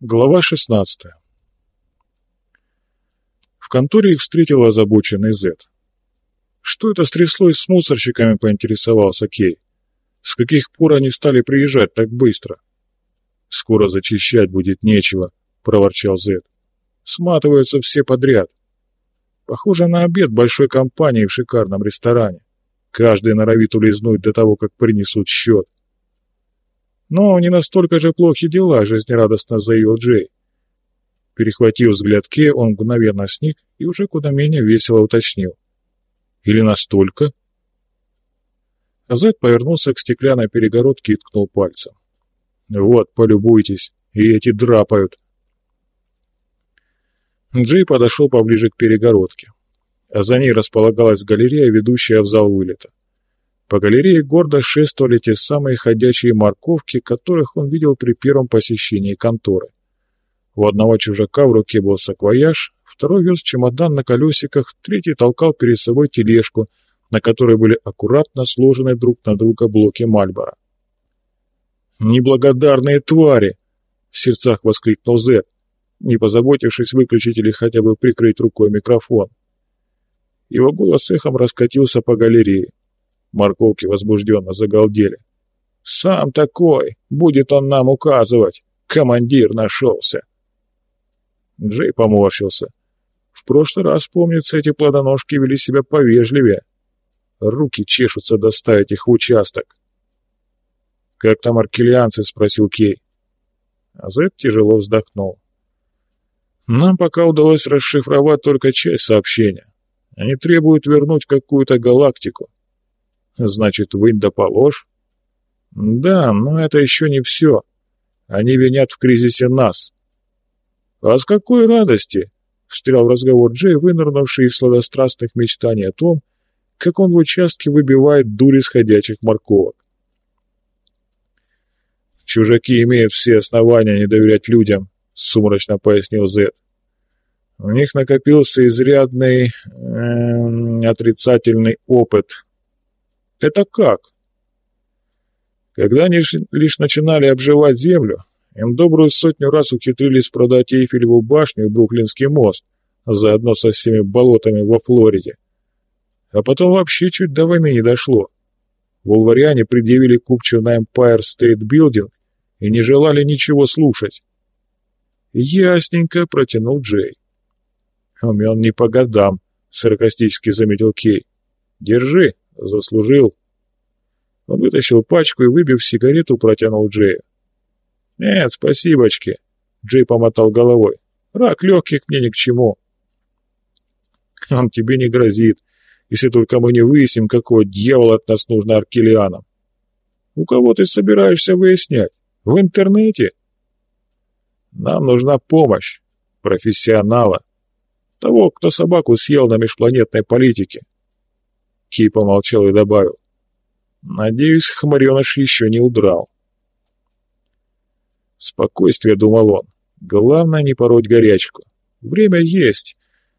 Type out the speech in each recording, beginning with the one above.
Глава 16 В конторе их встретил озабоченный Зет. Что это стряслось с мусорщиками, поинтересовался Кей. С каких пор они стали приезжать так быстро? Скоро зачищать будет нечего, проворчал Зет. Сматываются все подряд. Похоже на обед большой компании в шикарном ресторане. Каждый норовит улизнуть до того, как принесут счет. «Но не настолько же плохи дела», — жизнерадостно заявил Джей. Перехватив взгляд Ке, он мгновенно сник и уже куда менее весело уточнил. «Или настолько?» Зед повернулся к стеклянной перегородке и ткнул пальцем. «Вот, полюбуйтесь, и эти драпают». Джей подошел поближе к перегородке. А за ней располагалась галерея, ведущая в зал вылета. По галерее гордо шествовали те самые ходячие морковки, которых он видел при первом посещении конторы. У одного чужака в руке был саквояж, второй вез чемодан на колесиках, третий толкал перед собой тележку, на которой были аккуратно сложены друг на друга блоки Мальбора. «Неблагодарные твари!» — в сердцах воскликнул Зет, не позаботившись выключить или хотя бы прикрыть рукой микрофон. Его голос эхом раскатился по галерее. Морковки возбужденно загалдели. «Сам такой! Будет он нам указывать! Командир нашелся!» Джей поморщился. В прошлый раз, помнится, эти плодоножки вели себя повежливее. Руки чешутся доставить их в участок. «Как там аркелианцы?» — спросил Кей. А Зед тяжело вздохнул. «Нам пока удалось расшифровать только часть сообщения. Они требуют вернуть какую-то галактику. Значит, вынь да положь? Да, но это еще не все. Они винят в кризисе нас. А с какой радости? Встрял в разговор Джей, вынырнувший из сладострастных мечтаний о том, как он в участке выбивает дури сходячих морковок. «Чужаки имеют все основания не доверять людям», — сумрачно пояснил Зет. «У них накопился изрядный э, отрицательный опыт, это как? Когда они лишь начинали обживать землю, им добрую сотню раз ухитрились продать Эйфелеву башню и Бруклинский мост, заодно со всеми болотами во Флориде. А потом вообще чуть до войны не дошло. Волвариане предъявили купчу на Empire State Building и не желали ничего слушать. «Ясненько», — протянул Джей. «Умен не по годам», — саркастически заметил Кей. «Держи, Заслужил. Он вытащил пачку и, выбив сигарету, протянул Джею. «Нет, спасибочки», — Джей помотал головой. «Рак легких мне ни к чему». «Он тебе не грозит, если только мы не выясним, какого дьявола от нас нужно аркелианам». «У кого ты собираешься выяснять? В интернете?» «Нам нужна помощь. Профессионала. Того, кто собаку съел на межпланетной политике. Кей помолчал и добавил. «Надеюсь, хмареныш еще не удрал». «Спокойствие», — думал он. «Главное не пороть горячку. Время есть.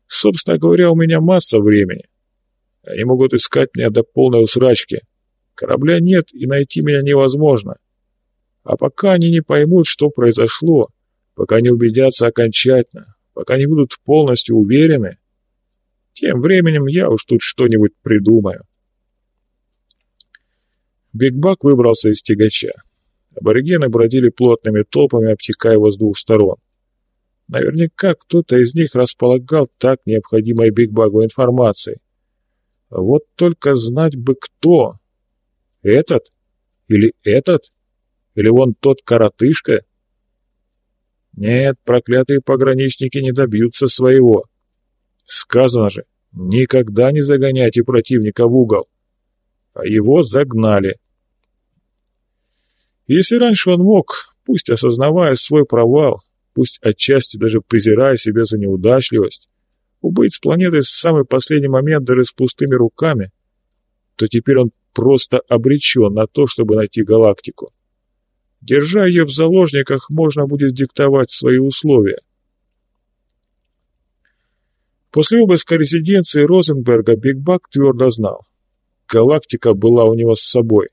Собственно говоря, у меня масса времени. Они могут искать меня до полной усрачки. Корабля нет, и найти меня невозможно. А пока они не поймут, что произошло, пока не убедятся окончательно, пока не будут полностью уверены, тем временем я уж тут что-нибудь придумаю. Бигбак выбрался из тягача. Аборигены бродили плотными толпами, обтекая его с двух сторон. Наверняка кто-то из них располагал так необходимой Бигбагу информацией. Вот только знать бы кто. Этот? Или этот? Или вон тот коротышка? Нет, проклятые пограничники не добьются своего. Сказано же, никогда не загоняйте противника в угол. А его загнали. Если раньше он мог, пусть осознавая свой провал, пусть отчасти даже презирая себя за неудачливость, убыть с планеты в самый последний момент даже с пустыми руками, то теперь он просто обречен на то, чтобы найти галактику. Держа ее в заложниках, можно будет диктовать свои условия. После обыска резиденции Розенберга Биг Бак твердо знал. Галактика была у него с собой.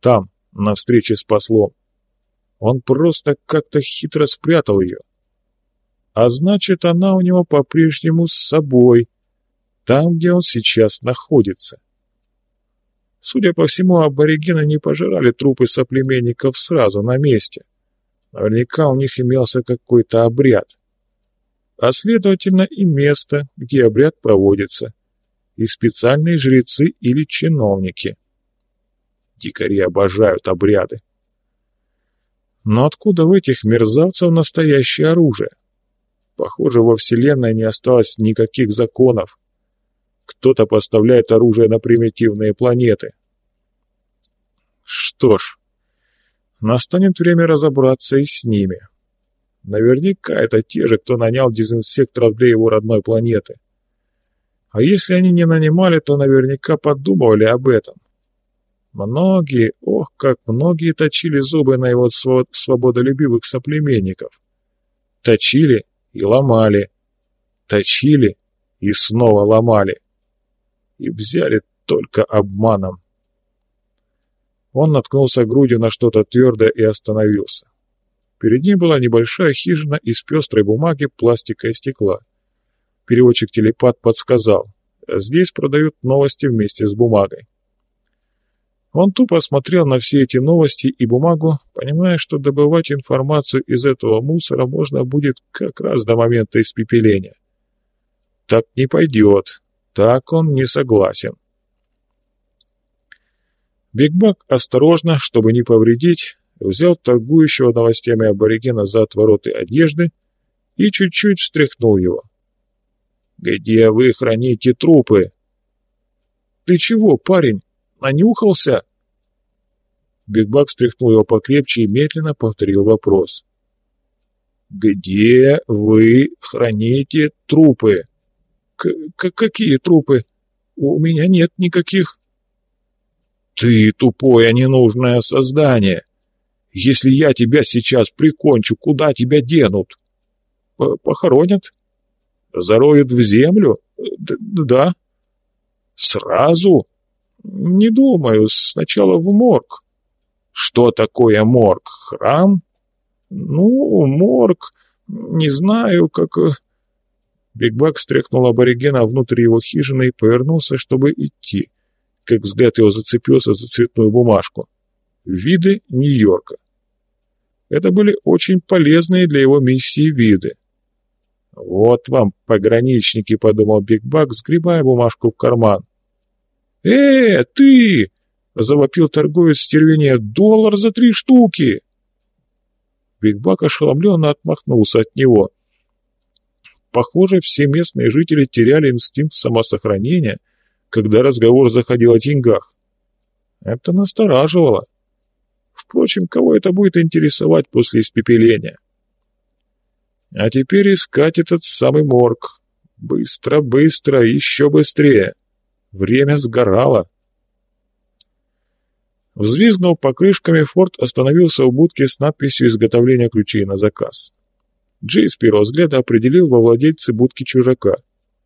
Там, на встрече с послом. Он просто как-то хитро спрятал ее. А значит, она у него по-прежнему с собой, там, где он сейчас находится. Судя по всему, аборигены не пожирали трупы соплеменников сразу на месте. Наверняка у них имелся какой-то обряд. А следовательно и место, где обряд проводится, и специальные жрецы или чиновники. Дикари обожают обряды. Но откуда в этих мерзавцев настоящее оружие? Похоже, во Вселенной не осталось никаких законов. Кто-то поставляет оружие на примитивные планеты. Что ж, настанет время разобраться и с ними. Наверняка это те же, кто нанял дезинсекторов для его родной планеты. А если они не нанимали, то наверняка подумывали об этом. Многие, ох, как многие точили зубы на его свободолюбивых соплеменников. Точили и ломали. Точили и снова ломали. И взяли только обманом. Он наткнулся грудью на что-то твердое и остановился. Перед ним была небольшая хижина из пестрой бумаги, пластика и стекла. Переводчик-телепат подсказал. Здесь продают новости вместе с бумагой. Он тупо смотрел на все эти новости и бумагу, понимая, что добывать информацию из этого мусора можно будет как раз до момента испепеления. Так не пойдет. Так он не согласен. Бигбак осторожно, чтобы не повредить, взял торгующего новостями аборигена за отвороты одежды и чуть-чуть встряхнул его. «Где вы храните трупы?» «Ты чего, парень?» Нанюхался?» Бигбак встряхнул его покрепче и медленно повторил вопрос. «Где вы храните трупы?» К «Какие трупы? У меня нет никаких». «Ты тупое ненужное создание! Если я тебя сейчас прикончу, куда тебя денут?» «Похоронят? Зароют в землю? Д да». «Сразу?» «Не думаю. Сначала в морг». «Что такое морг? Храм?» «Ну, морг. Не знаю, как...» э, Бигбак стряхнул аборигена внутрь его хижины и повернулся, чтобы идти, как взгляд его зацепился за цветную бумажку. Виды Нью-Йорка. Это были очень полезные для его миссии виды. «Вот вам, пограничники», — подумал Бигбак, сгребая бумажку в карман. «Э, ты!» — завопил торговец стервения. «Доллар за три штуки!» Бигбак ошеломленно отмахнулся от него. Похоже, все местные жители теряли инстинкт самосохранения, когда разговор заходил о деньгах. Это настораживало. Впрочем, кого это будет интересовать после испепеления? А теперь искать этот самый морг. Быстро, быстро, еще быстрее. Время сгорало. Взвизгнув покрышками, Форд остановился у будки с надписью «Изготовление ключей на заказ». Джей с первого взгляда определил во владельце будки чужака.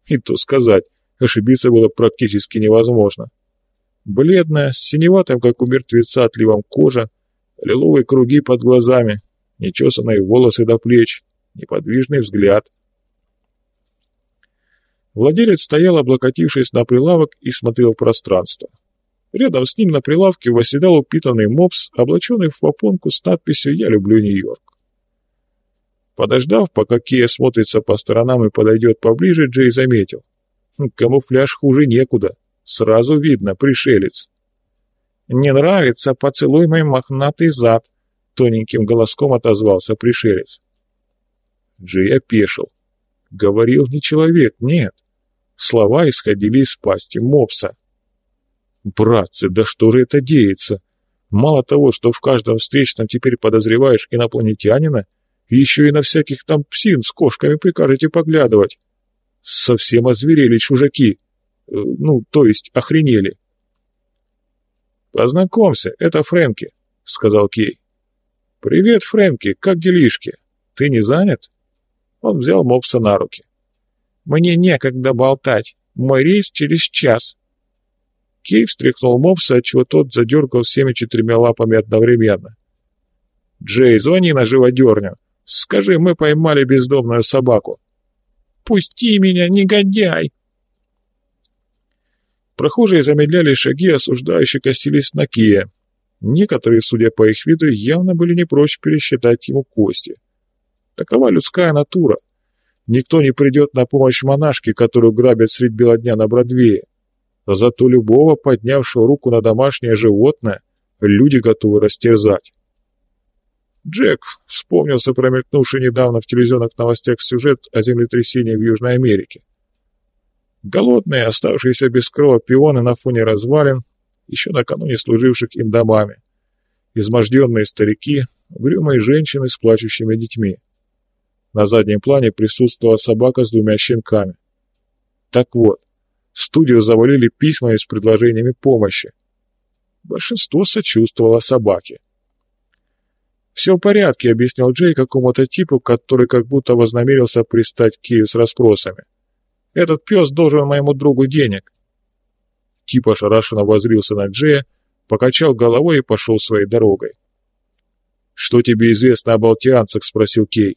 И то сказать, ошибиться было практически невозможно. Бледная, с синеватым, как у мертвеца, отливом кожа, лиловые круги под глазами, нечесанные волосы до плеч, неподвижный взгляд — Владелец стоял, облокотившись на прилавок, и смотрел в пространство. Рядом с ним на прилавке восседал упитанный мопс, облаченный в попонку с надписью «Я люблю Нью-Йорк». Подождав, пока Кия смотрится по сторонам и подойдет поближе, Джей заметил. «Хм, камуфляж хуже некуда. Сразу видно, пришелец. «Не нравится, поцелуй мой мохнатый зад», — тоненьким голоском отозвался пришелец. Джей опешил. Говорил не человек, нет. Слова исходили из пасти мопса. «Братцы, да что же это деется? Мало того, что в каждом встречном теперь подозреваешь инопланетянина, еще и на всяких там псин с кошками прикажете поглядывать. Совсем озверели чужаки. Э, ну, то есть охренели». «Познакомься, это Фрэнки», — сказал Кей. «Привет, Фрэнки, как делишки? Ты не занят?» Он взял мопса на руки. Мне некогда болтать. Мой рейс через час». Кей встряхнул мопса, отчего тот задергал всеми четырьмя лапами одновременно. Джей, звони на живодерню. Скажи, мы поймали бездомную собаку. Пусти меня, негодяй!» Прохожие замедляли шаги, осуждающие косились на Кия. Некоторые, судя по их виду, явно были не прочь пересчитать ему кости. Такова людская натура. Никто не придет на помощь монашке, которую грабят средь бела дня на Бродвее. Зато любого, поднявшего руку на домашнее животное, люди готовы растерзать. Джек вспомнился промелькнувший недавно в телевизионных новостях сюжет о землетрясении в Южной Америке. Голодные, оставшиеся без крова пионы на фоне развалин, еще накануне служивших им домами. Изможденные старики, угрюмые женщины с плачущими детьми. На заднем плане присутствовала собака с двумя щенками. Так вот, студию завалили письмами с предложениями помощи. Большинство сочувствовало собаке. «Все в порядке», — объяснял Джей какому-то типу, который как будто вознамерился пристать к Кию с расспросами. «Этот пес должен моему другу денег». Тип ошарашенно возрился на Джея, покачал головой и пошел своей дорогой. «Что тебе известно о балтианцах?» — спросил Кей.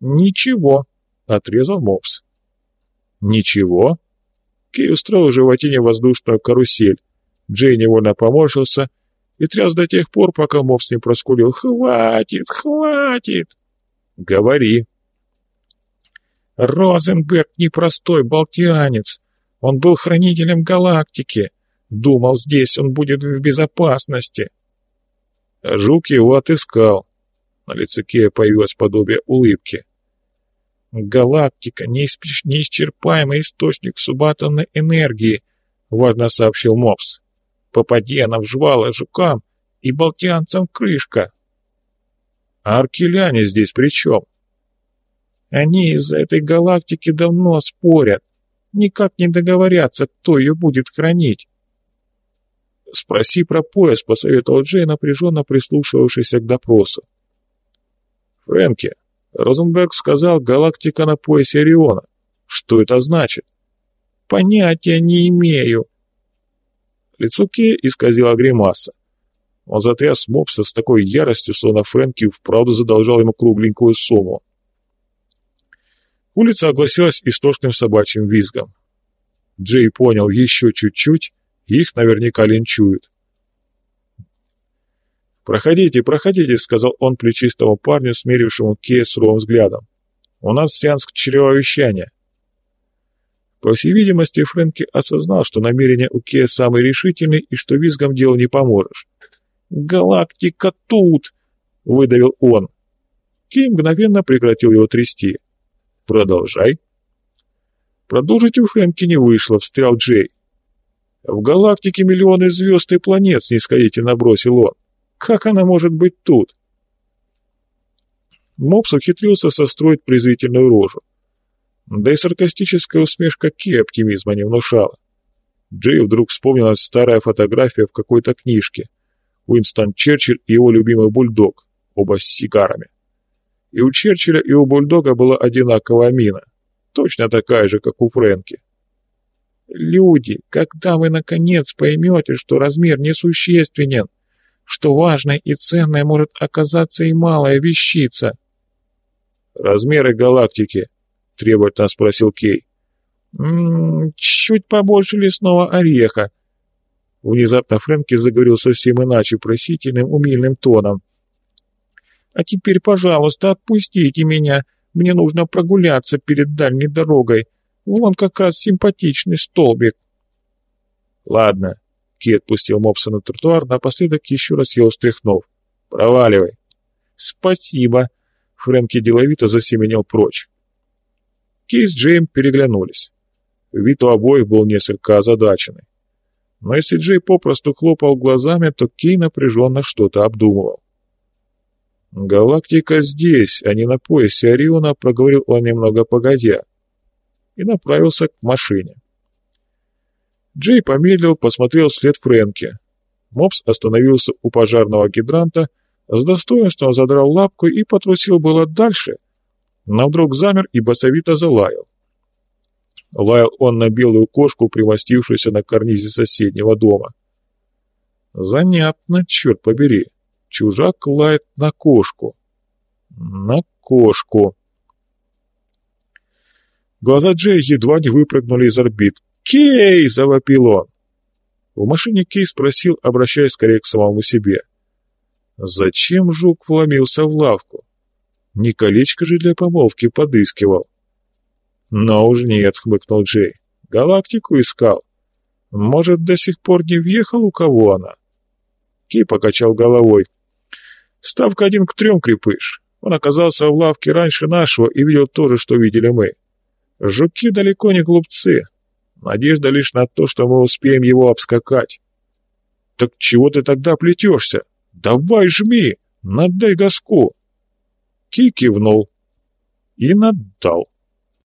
«Ничего», — отрезал Мопс. «Ничего?» Кей устроил животине воздушную карусель. Джей невольно поморщился — и тряс до тех пор, пока мопс не проскулил «Хватит! Хватит!» «Говори!» Розенберг непростой балтианец. Он был хранителем галактики. Думал, здесь он будет в безопасности. Жук его отыскал. На лице Кея появилось подобие улыбки. «Галактика — неисчерпаемый источник субатомной энергии», — важно сообщил Мопс. Попади она в жвала жукам и балтианцам крышка. А аркеляне здесь при чем? Они из-за этой галактики давно спорят. Никак не договорятся, кто ее будет хранить. «Спроси про пояс», — посоветовал Джей, напряженно прислушивавшийся к допросу. «Фрэнки, Розенберг сказал, галактика на поясе Ориона. Что это значит?» «Понятия не имею», Лицо Кея исказило гримаса. Он затряс мопса с такой яростью, словно Фрэнки вправду задолжал ему кругленькую сумму. Улица огласилась истошным собачьим визгом. Джей понял еще чуть-чуть, их наверняка линчуют. «Проходите, проходите», — сказал он плечистому парню, смирившему Кея суровым взглядом. «У нас сеанс чревовещания. По всей видимости, Фрэнки осознал, что намерение у Кея самые решительные и что визгом делу не поможешь. «Галактика тут!» — выдавил он. Кей мгновенно прекратил его трясти. «Продолжай». Продолжить у Фрэнки не вышло, встрял Джей. «В галактике миллионы звезд и планет», — снисходительно бросил он. «Как она может быть тут?» Мопс ухитрился состроить презрительную рожу. Да и саркастическая усмешка Ки оптимизма не внушала. Джей вдруг вспомнилась старая фотография в какой-то книжке. Уинстон Черчилль и его любимый бульдог, оба с сигарами. И у Черчилля, и у бульдога была одинаковая мина, точно такая же, как у Фрэнки. «Люди, когда вы наконец поймете, что размер несущественен, что важное и ценное может оказаться и малая вещица?» «Размеры галактики», — требовательно спросил Кей. «М -м, «Чуть побольше лесного ореха». Внезапно Фрэнки заговорил совсем иначе, просительным, умильным тоном. «А теперь, пожалуйста, отпустите меня. Мне нужно прогуляться перед дальней дорогой. Вон как раз симпатичный столбик». «Ладно», — Кей отпустил мопса на тротуар, напоследок еще раз его встряхнув. «Проваливай». «Спасибо», — Фрэнки деловито засеменил прочь. Кей с Джейм переглянулись. Вид у обоих был несколько озадаченный. Но если Джей попросту хлопал глазами, то Кей напряженно что-то обдумывал. «Галактика здесь, а не на поясе Ориона», — проговорил он немного погодя, и направился к машине. Джей помедлил, посмотрел вслед Фрэнки. Мопс остановился у пожарного гидранта, с достоинством задрал лапку и потрусил было дальше, но вдруг замер и басовито залаял. Лаял он на белую кошку, примостившуюся на карнизе соседнего дома. Занятно, черт побери. Чужак лает на кошку. На кошку. Глаза Джея едва не выпрыгнули из орбит. «Кей!» — завопил он. В машине Кей спросил, обращаясь скорее к самому себе. «Зачем жук вломился в лавку? Не колечко же для помолвки подыскивал». «Но уж нет», — хмыкнул Джей. «Галактику искал. Может, до сих пор не въехал, у кого она?» Кей покачал головой. «Ставка один к трем, крепыш. Он оказался в лавке раньше нашего и видел то же, что видели мы. Жуки далеко не глупцы. Надежда лишь на то, что мы успеем его обскакать. Так чего ты тогда плетешься? Давай жми, надай газку. Ки кивнул и наддал.